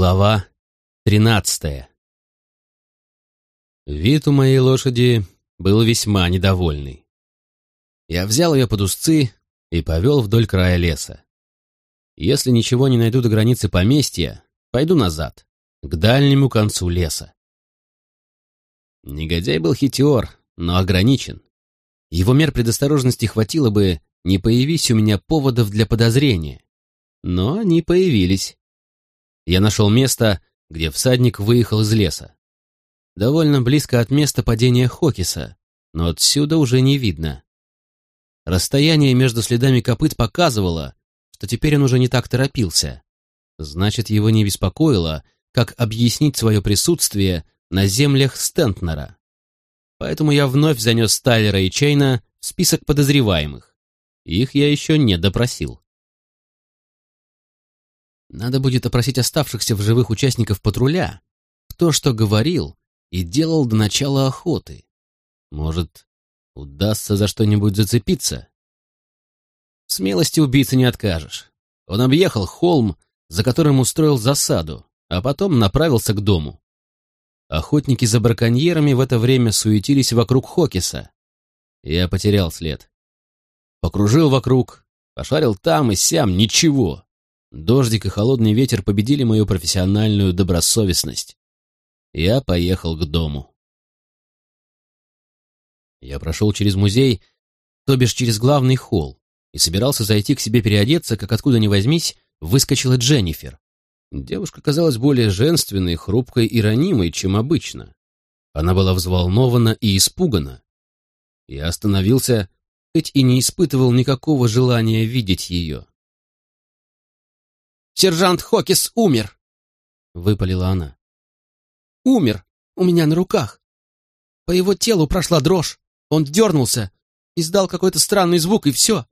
Глава тринадцатая Вид у моей лошади был весьма недовольный. Я взял ее под узцы и повел вдоль края леса. Если ничего не найду до границы поместья, пойду назад, к дальнему концу леса. Негодяй был хитер, но ограничен. Его мер предосторожности хватило бы, не появись у меня поводов для подозрения. Но они появились. Я нашел место, где всадник выехал из леса. Довольно близко от места падения Хокиса, но отсюда уже не видно. Расстояние между следами копыт показывало, что теперь он уже не так торопился. Значит, его не беспокоило, как объяснить свое присутствие на землях Стентнера. Поэтому я вновь занес Тайлера и Чейна в список подозреваемых. Их я еще не допросил. Надо будет опросить оставшихся в живых участников патруля, кто что говорил и делал до начала охоты. Может, удастся за что-нибудь зацепиться? Смелости убийцы не откажешь. Он объехал холм, за которым устроил засаду, а потом направился к дому. Охотники за браконьерами в это время суетились вокруг Хокиса. Я потерял след. Покружил вокруг, пошарил там и сям, ничего. Дождик и холодный ветер победили мою профессиональную добросовестность. Я поехал к дому. Я прошел через музей, то бишь через главный холл, и собирался зайти к себе переодеться, как откуда ни возьмись, выскочила Дженнифер. Девушка казалась более женственной, хрупкой и ранимой, чем обычно. Она была взволнована и испугана. Я остановился, хоть и не испытывал никакого желания видеть ее. Сержант Хокис умер!» — выпалила она. «Умер! У меня на руках! По его телу прошла дрожь, он дернулся, издал какой-то странный звук, и все.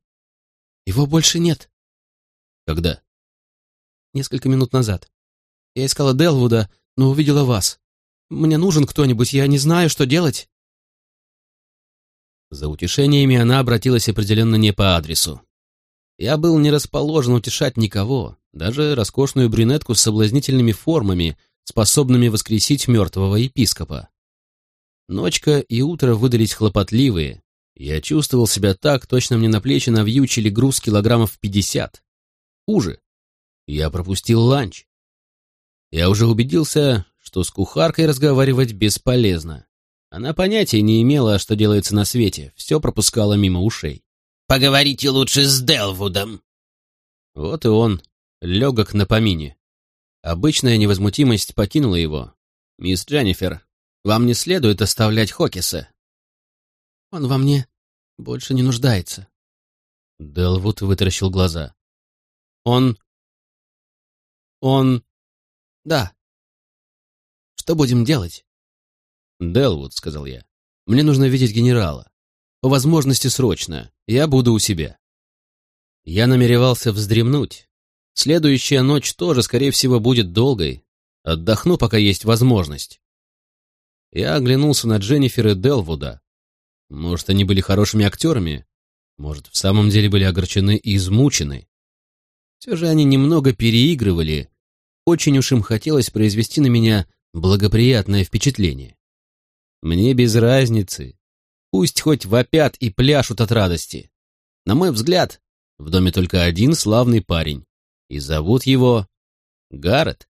Его больше нет». «Когда?» «Несколько минут назад. Я искала Делвуда, но увидела вас. Мне нужен кто-нибудь, я не знаю, что делать». За утешениями она обратилась определенно не по адресу. Я был не расположен утешать никого, даже роскошную брюнетку с соблазнительными формами, способными воскресить мертвого епископа. Ночка и утро выдались хлопотливые. Я чувствовал себя так, точно мне на плечи навьючили груз килограммов пятьдесят. Хуже. Я пропустил ланч. Я уже убедился, что с кухаркой разговаривать бесполезно. Она понятия не имела, что делается на свете, все пропускала мимо ушей. «Поговорите лучше с Делвудом». Вот и он, легок на помине. Обычная невозмутимость покинула его. «Мисс Дженнифер, вам не следует оставлять Хокиса». «Он во мне больше не нуждается». Делвуд вытаращил глаза. «Он... он... да. Что будем делать?» «Делвуд», — сказал я, — «мне нужно видеть генерала. По возможности срочно. Я буду у себя». Я намеревался вздремнуть, Следующая ночь тоже, скорее всего, будет долгой. Отдохну, пока есть возможность. Я оглянулся на Дженнифер и Делвуда. Может, они были хорошими актерами? Может, в самом деле были огорчены и измучены? Все же они немного переигрывали. Очень уж им хотелось произвести на меня благоприятное впечатление. Мне без разницы. Пусть хоть вопят и пляшут от радости. На мой взгляд, в доме только один славный парень и зовут его Гаррет.